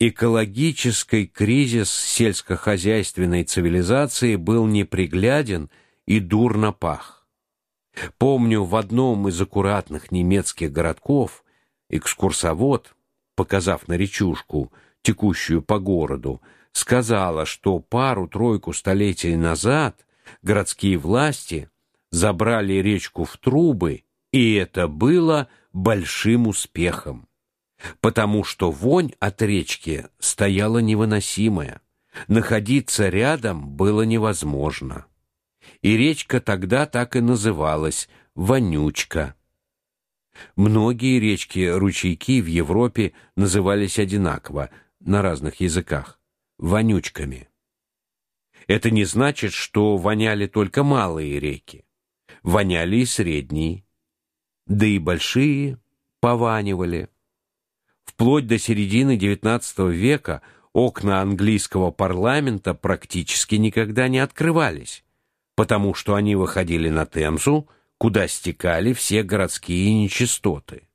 Экологический кризис сельскохозяйственной цивилизации был непригляден и дурно пах. Помню, в одном из аккуратных немецких городков экскурсовод, показав на речушку, текущую по городу, сказала, что пару-тройку столетий назад городские власти забрали речку в трубы, и это было большим успехом потому что вонь от речки стояла невыносимая. Находиться рядом было невозможно. И речка тогда так и называлась Вонючка. Многие речки-ручейки в Европе назывались одинаково на разных языках вонючками. Это не значит, что воняли только малые реки. Воняли и средние, да и большие пованивали. Вплоть до середины XIX века окна английского парламента практически никогда не открывались, потому что они выходили на Темзу, куда стекали все городские нечистоты.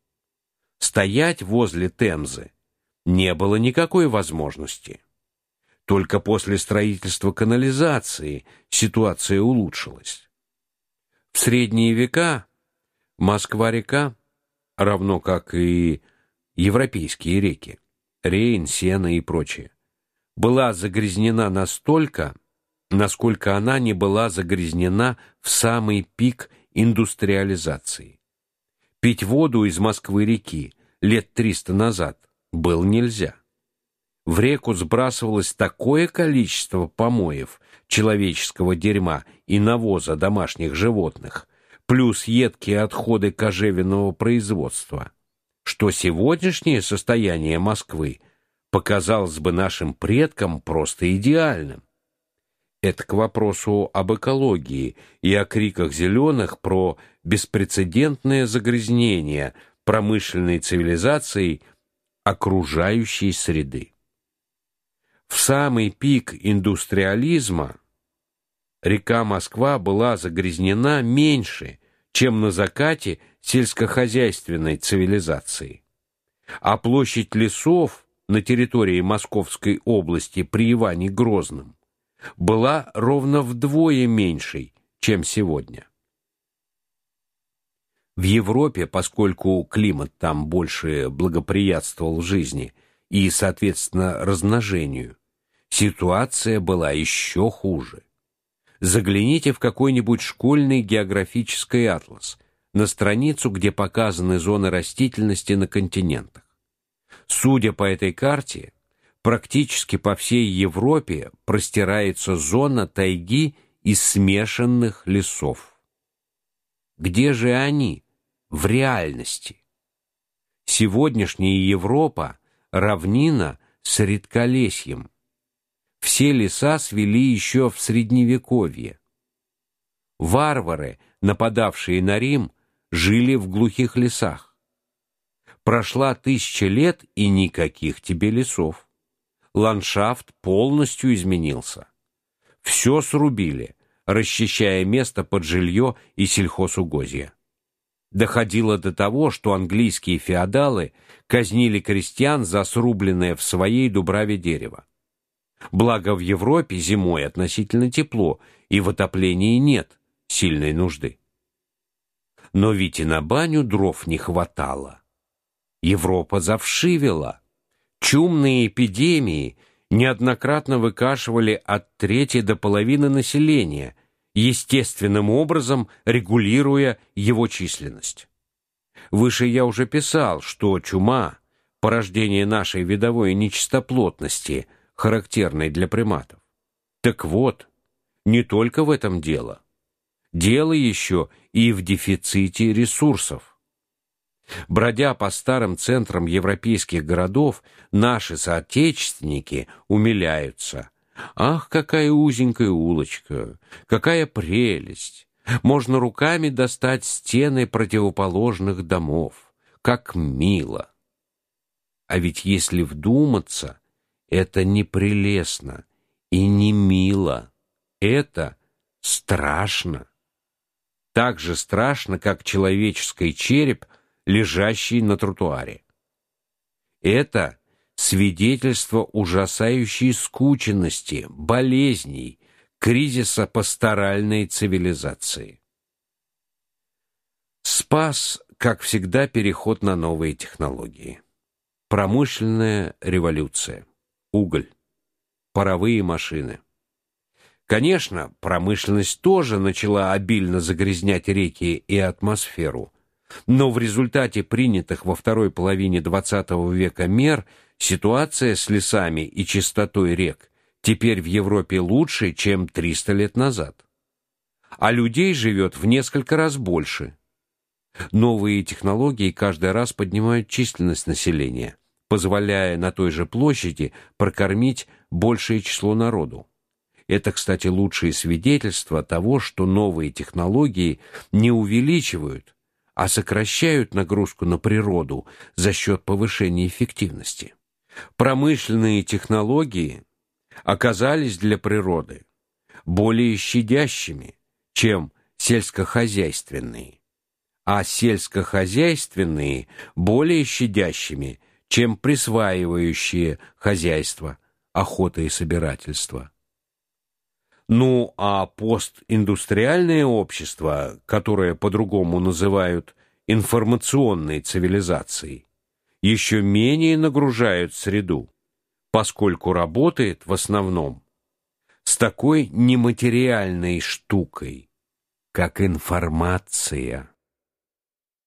Стоять возле Темзы не было никакой возможности. Только после строительства канализации ситуация улучшилась. В средние века Москва-река, равно как и европейские реки, Рейн, Сена и прочее, была загрязнена настолько, насколько она не была загрязнена в самый пик индустриализации. Пить воду из Москвы-реки лет 300 назад было нельзя. В реку сбрасывалось такое количество помоев, человеческого дерьма и навоза домашних животных, плюс едкие отходы кожевенного производства – что сегодняшнее состояние Москвы показалось бы нашим предкам просто идеальным. Это к вопросу об экологии и о криках зеленых про беспрецедентное загрязнение промышленной цивилизацией окружающей среды. В самый пик индустриализма река Москва была загрязнена меньше, чем на закате сельскохозяйственной цивилизации. А площадь лесов на территории Московской области при Иване Грозном была ровно вдвое меньшей, чем сегодня. В Европе, поскольку климат там больше благоприятствовал жизни и, соответственно, размножению, ситуация была еще хуже. Загляните в какой-нибудь школьный географический атлас, на страницу, где показаны зоны растительности на континентах. Судя по этой карте, практически по всей Европе простирается зона тайги из смешанных лесов. Где же они в реальности? Сегодняшняя Европа равнина с редколесьем, все леса свели еще в средневековье. Варвары, нападавшие на Рим, жили в глухих лесах. Прошла тысяча лет и никаких тебе лесов. Ландшафт полностью изменился. Все срубили, расчищая место под жилье и сельхозугодья. Доходило до того, что английские феодалы казнили крестьян за срубленное в своей дубраве дерево. Благо в Европе зимой относительно тепло, и в отоплении нет сильной нужды. Но ведь и на баню дров не хватало. Европа завшивела. Чумные эпидемии неоднократно выкашивали от трети до половины населения, естественным образом регулируя его численность. Выше я уже писал, что чума порождение нашей видовой нечистоплотности – характерной для приматов. Так вот, не только в этом дело. Дело еще и в дефиците ресурсов. Бродя по старым центрам европейских городов, наши соотечественники умиляются. Ах, какая узенькая улочка, какая прелесть! Можно руками достать стены противоположных домов. Как мило! А ведь если вдуматься, это не прелестно и не мило. Это страшно. Так же страшно, как человеческий череп, лежащий на тротуаре. Это свидетельство ужасающей скученности, болезней, кризиса пасторальной цивилизации. Спас, как всегда, переход на новые технологии. Промышленная революция. Уголь. Паровые машины. Конечно, промышленность тоже начала обильно загрязнять реки и атмосферу. Но в результате принятых во второй половине XX века мер ситуация с лесами и чистотой рек теперь в Европе лучше, чем 300 лет назад. А людей живет в несколько раз больше. Новые технологии каждый раз поднимают численность населения, позволяя на той же площади прокормить большее число народу. Это, кстати, лучшее свидетельство того, что новые технологии не увеличивают, а сокращают нагрузку на природу за счет повышения эффективности. Промышленные технологии оказались для природы более щадящими, чем сельскохозяйственные, а сельскохозяйственные более щадящими, чем присваивающие хозяйство, охота и собирательство. Ну, а постиндустриальное общество, которое по-другому называют информационной цивилизацией, еще менее нагружают среду, поскольку работает в основном с такой нематериальной штукой, как информация.